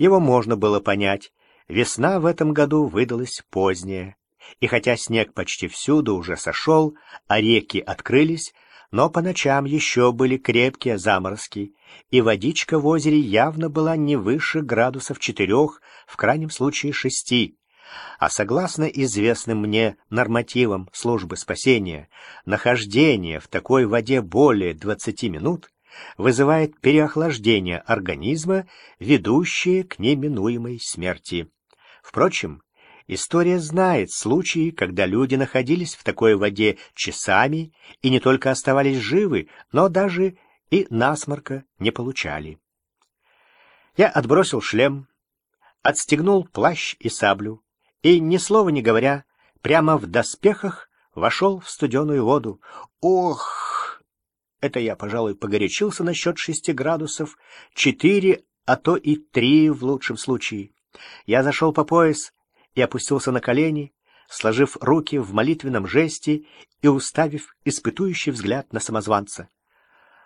Его можно было понять. Весна в этом году выдалась поздняя. И хотя снег почти всюду уже сошел, а реки открылись, но по ночам еще были крепкие заморозки, и водичка в озере явно была не выше градусов четырех, в крайнем случае шести. А согласно известным мне нормативам службы спасения, нахождение в такой воде более 20 минут вызывает переохлаждение организма, ведущее к неминуемой смерти. Впрочем, История знает случаи, когда люди находились в такой воде часами и не только оставались живы, но даже и насморка не получали. Я отбросил шлем, отстегнул плащ и саблю и, ни слова не говоря, прямо в доспехах вошел в студеную воду. Ох! Это я, пожалуй, погорячился насчет шести градусов, четыре, а то и три в лучшем случае. Я зашел по пояс, и опустился на колени, сложив руки в молитвенном жесте и уставив испытующий взгляд на самозванца.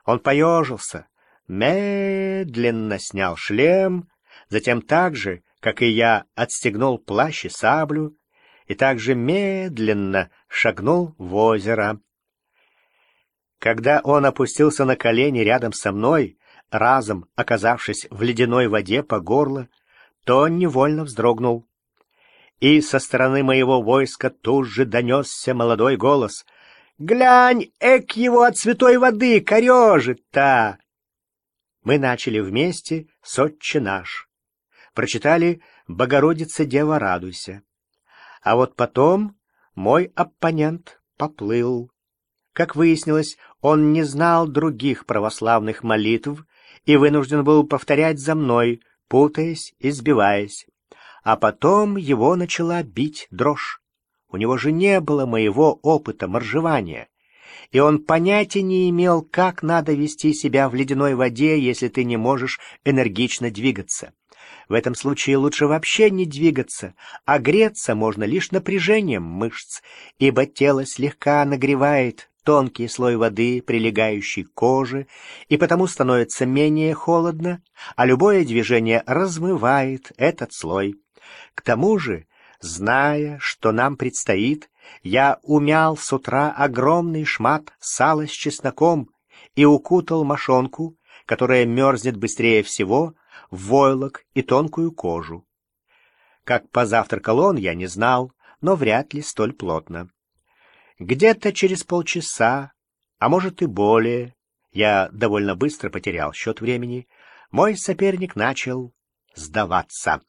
Он поежился, медленно снял шлем, затем так же, как и я, отстегнул плащ и саблю, и также медленно шагнул в озеро. Когда он опустился на колени рядом со мной, разом оказавшись в ледяной воде по горло, то он невольно вздрогнул и со стороны моего войска тут же донесся молодой голос. «Глянь, эк его от святой воды корежит-то!» Мы начали вместе «Сотче наш». Прочитали «Богородица, Дева, радуйся». А вот потом мой оппонент поплыл. Как выяснилось, он не знал других православных молитв и вынужден был повторять за мной, путаясь и сбиваясь. А потом его начала бить дрожь. У него же не было моего опыта моржевания, и он понятия не имел, как надо вести себя в ледяной воде, если ты не можешь энергично двигаться. В этом случае лучше вообще не двигаться, а греться можно лишь напряжением мышц, ибо тело слегка нагревает тонкий слой воды, прилегающий к коже, и потому становится менее холодно, а любое движение размывает этот слой. К тому же, зная, что нам предстоит, я умял с утра огромный шмат сала с чесноком и укутал мошонку, которая мерзнет быстрее всего, в войлок и тонкую кожу. Как позавтракал он, я не знал, но вряд ли столь плотно. Где-то через полчаса, а может и более, я довольно быстро потерял счет времени, мой соперник начал сдаваться.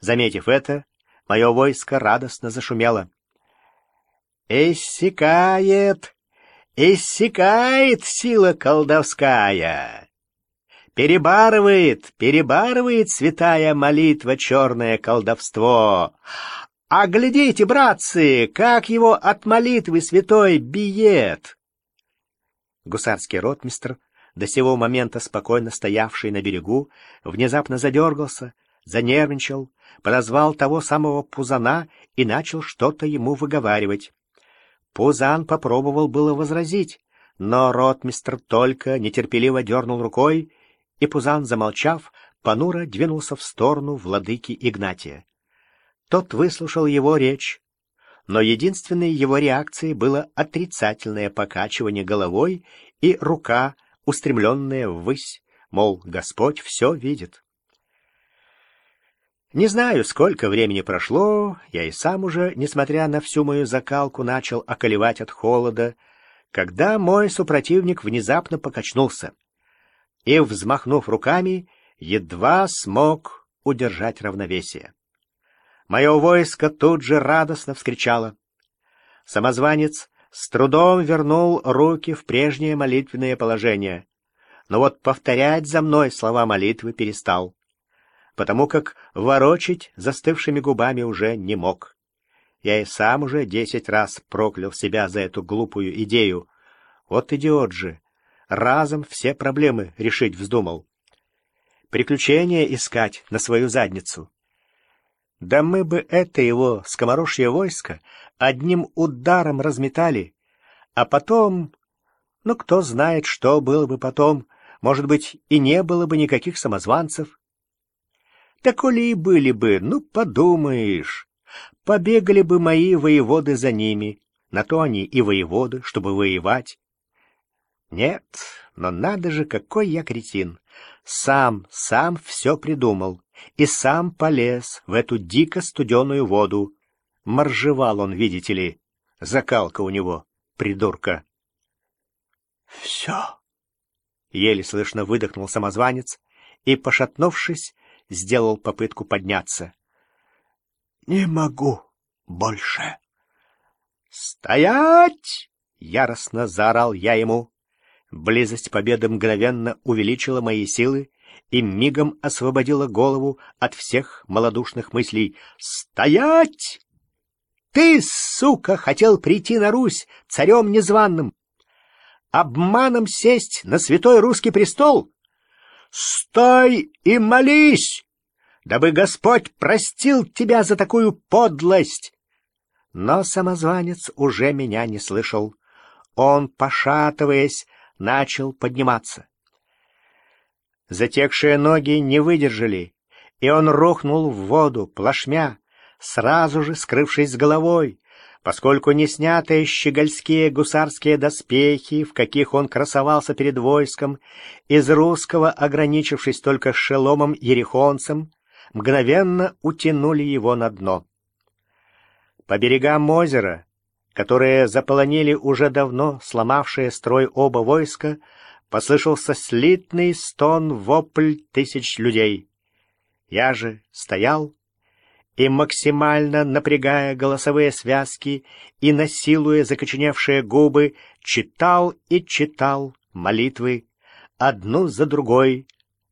Заметив это, мое войско радостно зашумело. «Иссякает! Иссякает сила колдовская!» Перебарывает, перебарывает святая молитва черное колдовство. А глядите, братцы, как его от молитвы святой биет! Гусарский ротмистр, до сего момента спокойно стоявший на берегу, внезапно задергался, занервничал, подозвал того самого Пузана и начал что-то ему выговаривать. Пузан попробовал было возразить, но ротмистр только нетерпеливо дернул рукой, и Пузан, замолчав, понуро двинулся в сторону владыки Игнатия. Тот выслушал его речь, но единственной его реакцией было отрицательное покачивание головой и рука, устремленная ввысь, мол, Господь все видит. Не знаю, сколько времени прошло, я и сам уже, несмотря на всю мою закалку, начал околевать от холода, когда мой супротивник внезапно покачнулся и, взмахнув руками, едва смог удержать равновесие. Мое войско тут же радостно вскричало. Самозванец с трудом вернул руки в прежнее молитвенное положение, но вот повторять за мной слова молитвы перестал потому как ворочить застывшими губами уже не мог. Я и сам уже десять раз проклял себя за эту глупую идею. Вот идиот же! Разом все проблемы решить вздумал. Приключения искать на свою задницу. Да мы бы это его, скоморожье войско, одним ударом разметали, а потом... Ну, кто знает, что было бы потом. Может быть, и не было бы никаких самозванцев. Да коли и были бы, ну, подумаешь, побегали бы мои воеводы за ними, на то они и воеводы, чтобы воевать. Нет, но надо же, какой я кретин. Сам, сам все придумал и сам полез в эту дико студеную воду. Моржевал он, видите ли, закалка у него, придурка. «Все!» — еле слышно выдохнул самозванец и, пошатнувшись, сделал попытку подняться. «Не могу больше!» «Стоять!» — яростно заорал я ему. Близость победы мгновенно увеличила мои силы и мигом освободила голову от всех малодушных мыслей. «Стоять! Ты, сука, хотел прийти на Русь царем незваным, обманом сесть на святой русский престол? Стой и молись, дабы Господь простил тебя за такую подлость!» Но самозванец уже меня не слышал. Он, пошатываясь, начал подниматься. Затекшие ноги не выдержали, и он рухнул в воду, плашмя, сразу же скрывшись с головой, поскольку не снятые щегольские гусарские доспехи, в каких он красовался перед войском, из русского, ограничившись только шеломом ерехонцем, мгновенно утянули его на дно. По берегам озера которые заполонили уже давно сломавшие строй оба войска, послышался слитный стон-вопль тысяч людей. Я же стоял и, максимально напрягая голосовые связки и насилуя закоченевшие губы, читал и читал молитвы, одну за другой,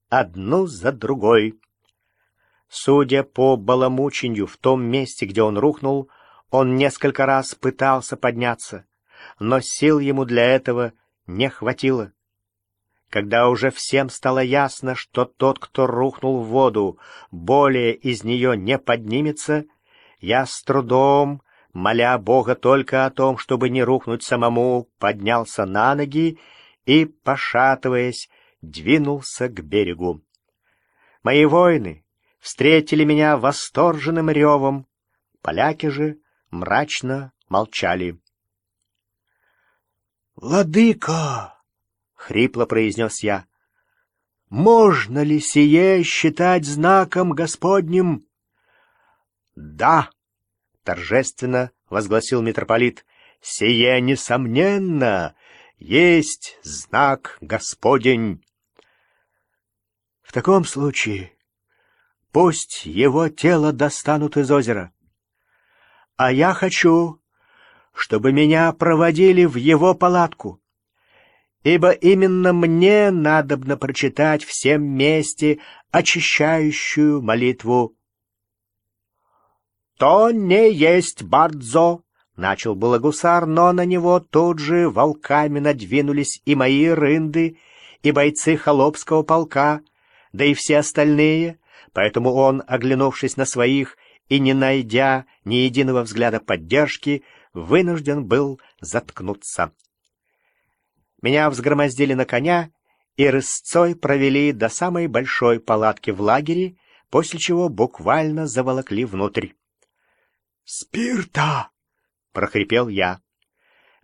одну за другой. Судя по баламученью в том месте, где он рухнул, он несколько раз пытался подняться, но сил ему для этого не хватило. Когда уже всем стало ясно, что тот, кто рухнул в воду, более из нее не поднимется, я с трудом, моля Бога только о том, чтобы не рухнуть самому, поднялся на ноги и, пошатываясь, двинулся к берегу. Мои воины встретили меня восторженным ревом, поляки же мрачно молчали. «Владыка!» — хрипло произнес я. «Можно ли сие считать знаком Господним?» «Да!» — торжественно возгласил митрополит. «Сие, несомненно, есть знак Господень!» «В таком случае пусть его тело достанут из озера а я хочу, чтобы меня проводили в его палатку, ибо именно мне надобно прочитать всем месте очищающую молитву. «То не есть Бардзо!» — начал было гусар, но на него тут же волками надвинулись и мои рынды, и бойцы холопского полка, да и все остальные, поэтому он, оглянувшись на своих, и, не найдя ни единого взгляда поддержки, вынужден был заткнуться. Меня взгромоздили на коня и рысцой провели до самой большой палатки в лагере, после чего буквально заволокли внутрь. «Спирта!» — прохрипел я.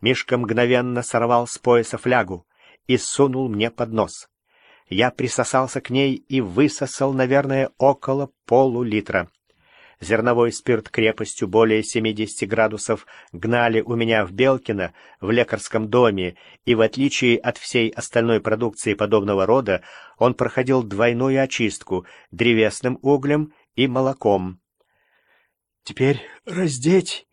Мишка мгновенно сорвал с пояса флягу и сунул мне под нос. Я присосался к ней и высосал, наверное, около полулитра зерновой спирт крепостью более 70 градусов гнали у меня в Белкино, в лекарском доме, и в отличие от всей остальной продукции подобного рода, он проходил двойную очистку древесным углем и молоком. «Теперь раздеть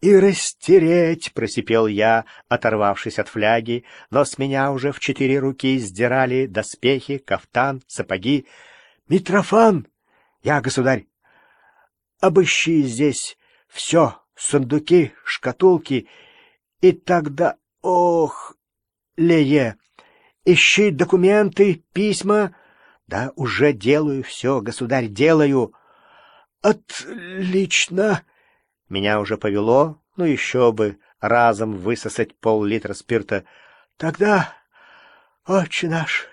и растереть!» — просипел я, оторвавшись от фляги, но с меня уже в четыре руки сдирали доспехи, кафтан, сапоги. «Митрофан!» «Я, государь!» Обыщи здесь все, сундуки, шкатулки, и тогда... Ох, Лее, ищи документы, письма. Да, уже делаю все, государь, делаю. Отлично. Меня уже повело, ну еще бы, разом высосать пол-литра спирта. Тогда, отче наш,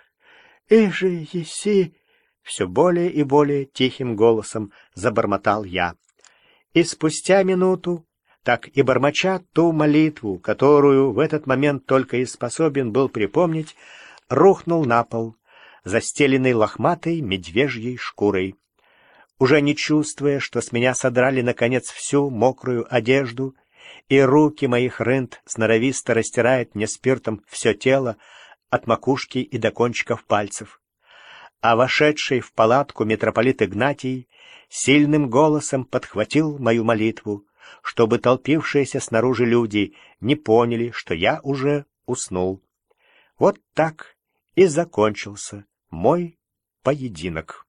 и же еси Все более и более тихим голосом забормотал я. И спустя минуту, так и бормоча ту молитву, которую в этот момент только и способен был припомнить, рухнул на пол, застеленный лохматой медвежьей шкурой. Уже не чувствуя, что с меня содрали, наконец, всю мокрую одежду, и руки моих рынд сноровисто растирает мне спиртом все тело, от макушки и до кончиков пальцев. А вошедший в палатку митрополит Игнатий сильным голосом подхватил мою молитву, чтобы толпившиеся снаружи люди не поняли, что я уже уснул. Вот так и закончился мой поединок.